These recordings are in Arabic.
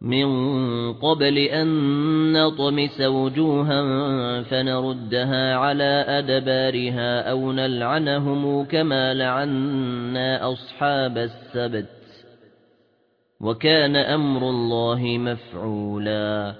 من قبل أن نطمس وجوها فنردها على أدبارها أو نلعنهم كما لعنا أصحاب السبت وكان أمر الله مفعولا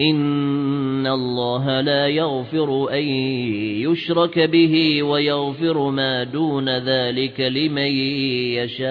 إن الله لا يغفر أن يشرك به ويغفر ما دون ذلك لمن يشاء